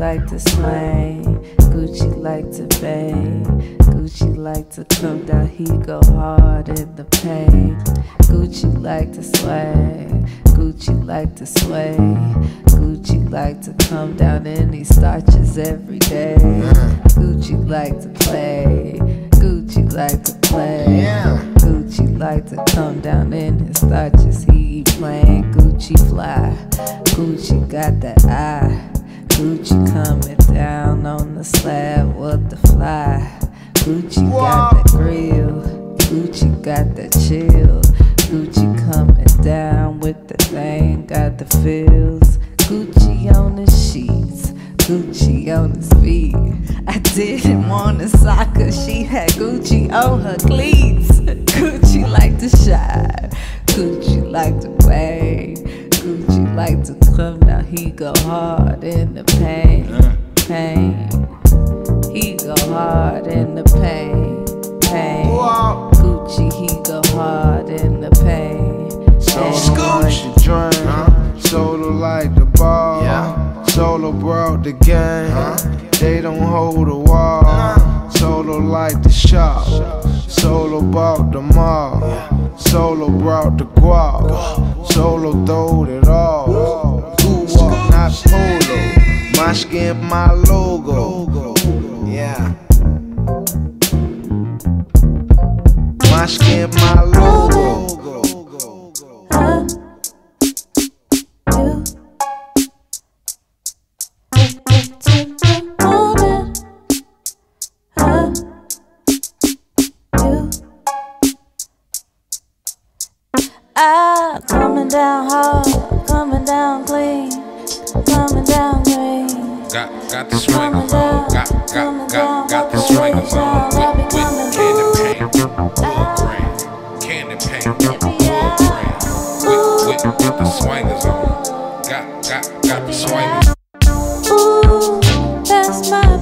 like to swing. Gucci like to bang. Gucci like to come down, he go hard in the pain. Gucci like to swag. Gucci like to sway. Gucci like to come down in these starches every day. Gucci like to play. Gucci like to play. Gucci like to come down in his starches. He playing Gucci fly. Gucci got that eye. Got that grill. Gucci got the chill. Gucci coming down with the thing, got the feels. Gucci on the sheets. Gucci on his feet. I didn't want to sock her, she had Gucci on her cleats. Gucci like to shine, Gucci like to bang, Gucci like to come now He go hard in the pain, pain. He go hard in the pain. Gucci, he go hard in the pain. Solo like the drain, solo like the ball. Solo brought the game, they don't hold the wall. Solo like the shop, solo bought the mall. Solo brought the guap, solo throwed it all. Who walk, not polo, my skin, my logo. Yeah. My skin, my logo. Huh? You the morning. Huh? You Ah, coming down hard, coming down clean, coming down green. Got got the swing on. Got got got got the swing on. Got the swingers on. Got, got, got the swing. Ooh, that's my.